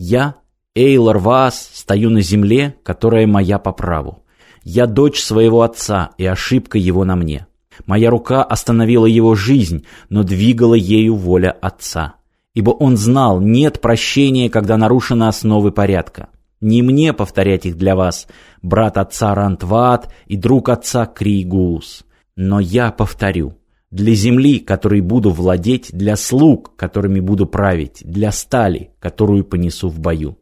Я, Эйлор Вас, стою на земле, которая моя по праву. Я дочь своего отца, и ошибка его на мне. Моя рука остановила его жизнь, но двигала ею воля отца. Ибо он знал, нет прощения, когда нарушены основы порядка. Не мне повторять их для вас, брат отца Рантват и друг отца Кригуус. Но я повторю, для земли, которой буду владеть, для слуг, которыми буду править, для стали, которую понесу в бою.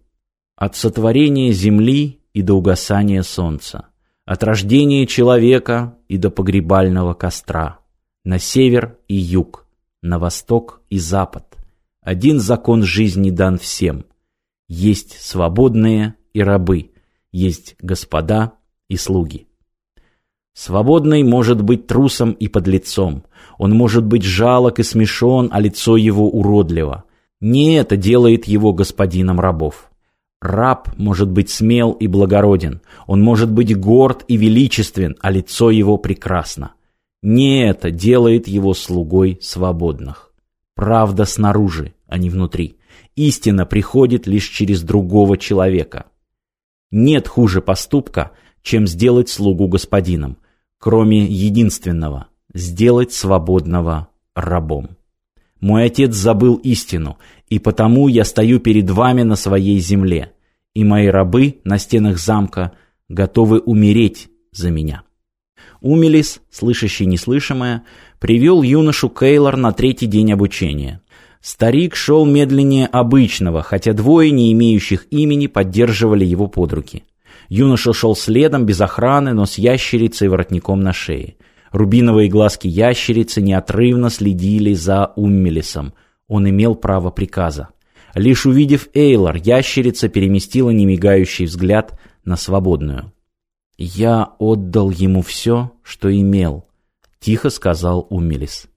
От сотворения земли и до угасания солнца, от рождения человека и до погребального костра, на север и юг, на восток и запад. Один закон жизни дан всем. Есть свободные и рабы, есть господа и слуги. Свободный может быть трусом и подлецом. Он может быть жалок и смешон, а лицо его уродливо. Не это делает его господином рабов. Раб может быть смел и благороден. Он может быть горд и величествен, а лицо его прекрасно. Не это делает его слугой свободных. Правда снаружи, а не внутри. Истина приходит лишь через другого человека. Нет хуже поступка, чем сделать слугу господином, кроме единственного – сделать свободного рабом. Мой отец забыл истину, и потому я стою перед вами на своей земле, и мои рабы на стенах замка готовы умереть за меня». Умелис, слышащий неслышимое, привел юношу Кейлор на третий день обучения. Старик шел медленнее обычного, хотя двое, не имеющих имени, поддерживали его под руки. Юноша шел следом, без охраны, но с ящерицей воротником на шее. Рубиновые глазки ящерицы неотрывно следили за Уммелисом. Он имел право приказа. Лишь увидев Эйлор, ящерица переместила немигающий взгляд на свободную. «Я отдал ему все, что имел», — тихо сказал Уммелис.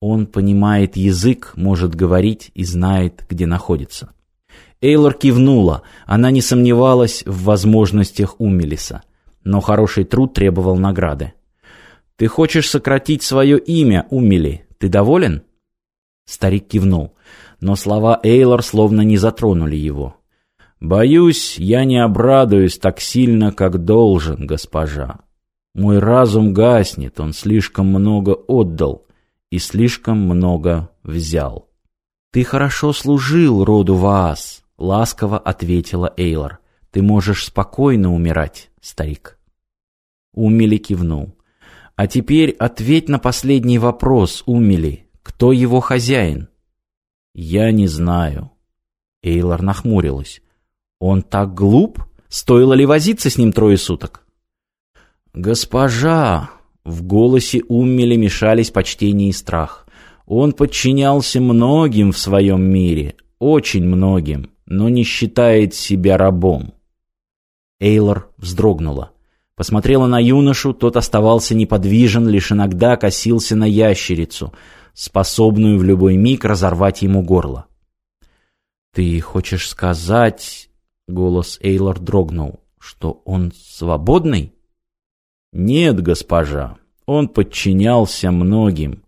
«Он понимает язык, может говорить и знает, где находится». Эйлор кивнула, она не сомневалась в возможностях Умелиса, но хороший труд требовал награды. «Ты хочешь сократить свое имя, Умели, ты доволен?» Старик кивнул, но слова Эйлор словно не затронули его. «Боюсь, я не обрадуюсь так сильно, как должен, госпожа. Мой разум гаснет, он слишком много отдал и слишком много взял». «Ты хорошо служил роду Ваас», — ласково ответила Эйлор. «Ты можешь спокойно умирать, старик». Умили кивнул. «А теперь ответь на последний вопрос, Умили. Кто его хозяин?» «Я не знаю». Эйлор нахмурилась. «Он так глуп? Стоило ли возиться с ним трое суток?» «Госпожа!» В голосе Уммеля мешались почтение и страх. Он подчинялся многим в своем мире, очень многим но не считает себя рабом. Эйлор вздрогнула. Посмотрела на юношу, тот оставался неподвижен, лишь иногда косился на ящерицу, способную в любой миг разорвать ему горло. «Ты хочешь сказать...» — голос Эйлор дрогнул. «Что он свободный?» «Нет, госпожа, он подчинялся многим.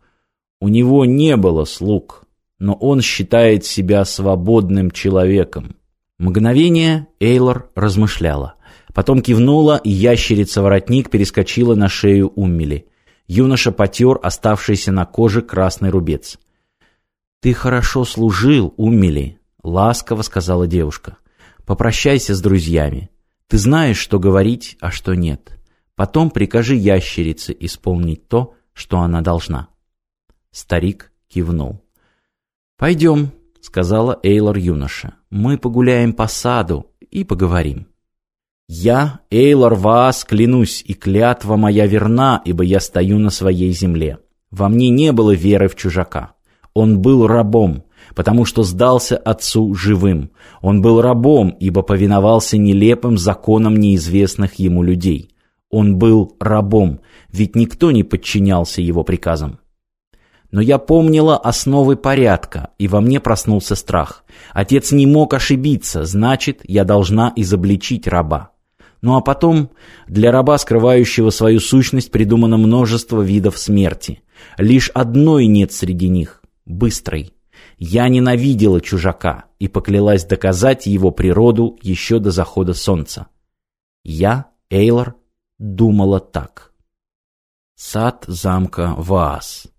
У него не было слуг» но он считает себя свободным человеком. Мгновение Эйлор размышляла. Потом кивнула, и ящерица-воротник перескочила на шею Уммели. Юноша потер оставшийся на коже красный рубец. «Ты хорошо служил, Уммели», — ласково сказала девушка. «Попрощайся с друзьями. Ты знаешь, что говорить, а что нет. Потом прикажи ящерице исполнить то, что она должна». Старик кивнул. «Пойдем», — сказала Эйлор юноша. «Мы погуляем по саду и поговорим». «Я, Эйлор, вас клянусь, и клятва моя верна, ибо я стою на своей земле. Во мне не было веры в чужака. Он был рабом, потому что сдался отцу живым. Он был рабом, ибо повиновался нелепым законам неизвестных ему людей. Он был рабом, ведь никто не подчинялся его приказам. Но я помнила основы порядка, и во мне проснулся страх. Отец не мог ошибиться, значит, я должна изобличить раба. Ну а потом, для раба, скрывающего свою сущность, придумано множество видов смерти. Лишь одной нет среди них – быстрой. Я ненавидела чужака и поклялась доказать его природу еще до захода солнца. Я, Эйлор, думала так. Сад замка Ваас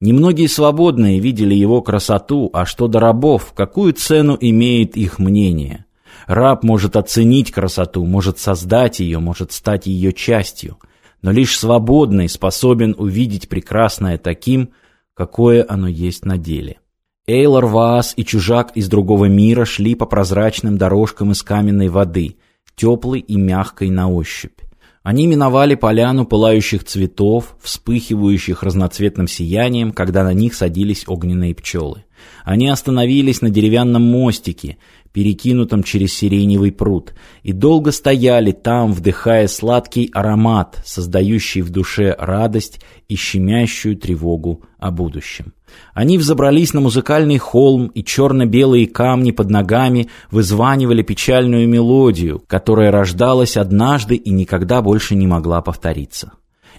Немногие свободные видели его красоту, а что до рабов, какую цену имеет их мнение? Раб может оценить красоту, может создать ее, может стать ее частью, но лишь свободный способен увидеть прекрасное таким, какое оно есть на деле. Эйлор Ваас и чужак из другого мира шли по прозрачным дорожкам из каменной воды, теплой и мягкой на ощупь. Они миновали поляну пылающих цветов, вспыхивающих разноцветным сиянием, когда на них садились огненные пчелы. Они остановились на деревянном мостике, перекинутом через сиреневый пруд, и долго стояли там, вдыхая сладкий аромат, создающий в душе радость и щемящую тревогу о будущем. Они взобрались на музыкальный холм, и черно-белые камни под ногами вызванивали печальную мелодию, которая рождалась однажды и никогда больше не могла повториться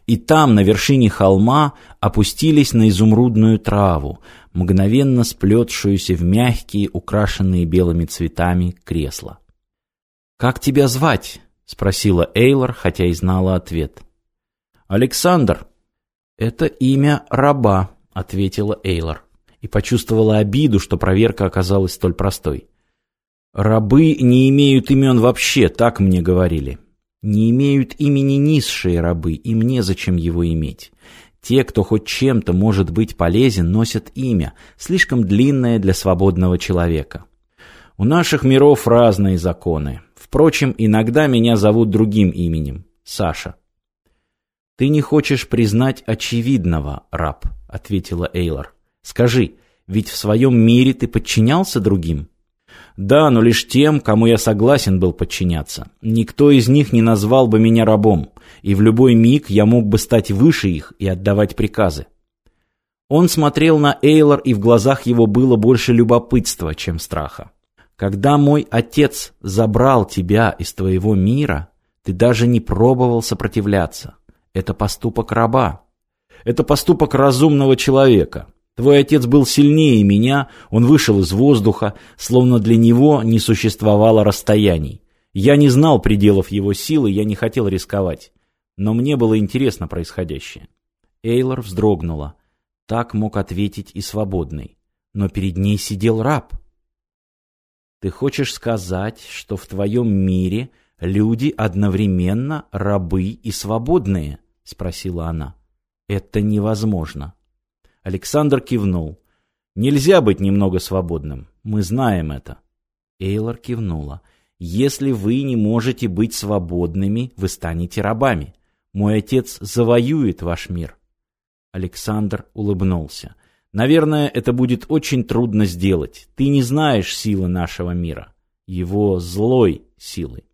и там, на вершине холма, опустились на изумрудную траву, мгновенно сплетшуюся в мягкие, украшенные белыми цветами, кресла. «Как тебя звать?» — спросила Эйлор, хотя и знала ответ. «Александр». «Это имя раба», — ответила Эйлор, и почувствовала обиду, что проверка оказалась столь простой. «Рабы не имеют имен вообще, так мне говорили» не имеют имени низшие рабы, им незачем его иметь. Те, кто хоть чем-то может быть полезен, носят имя, слишком длинное для свободного человека. У наших миров разные законы. Впрочем, иногда меня зовут другим именем – Саша. «Ты не хочешь признать очевидного, раб», – ответила Эйлор. «Скажи, ведь в своем мире ты подчинялся другим?» Да, но лишь тем, кому я согласен был подчиняться. Никто из них не назвал бы меня рабом, и в любой миг я мог бы стать выше их и отдавать приказы. Он смотрел на Эйлор, и в глазах его было больше любопытства, чем страха. «Когда мой отец забрал тебя из твоего мира, ты даже не пробовал сопротивляться. Это поступок раба. Это поступок разумного человека. Твой отец был сильнее меня, он вышел из воздуха, словно для него не существовало расстояний. Я не знал пределов его силы, я не хотел рисковать. Но мне было интересно происходящее. Эйлор вздрогнула. Так мог ответить и свободный. Но перед ней сидел раб. Ты хочешь сказать, что в твоем мире люди одновременно рабы и свободные? Спросила она. Это невозможно. Александр кивнул. «Нельзя быть немного свободным. Мы знаем это». Эйлор кивнула. «Если вы не можете быть свободными, вы станете рабами. Мой отец завоюет ваш мир». Александр улыбнулся. «Наверное, это будет очень трудно сделать. Ты не знаешь силы нашего мира. Его злой силы».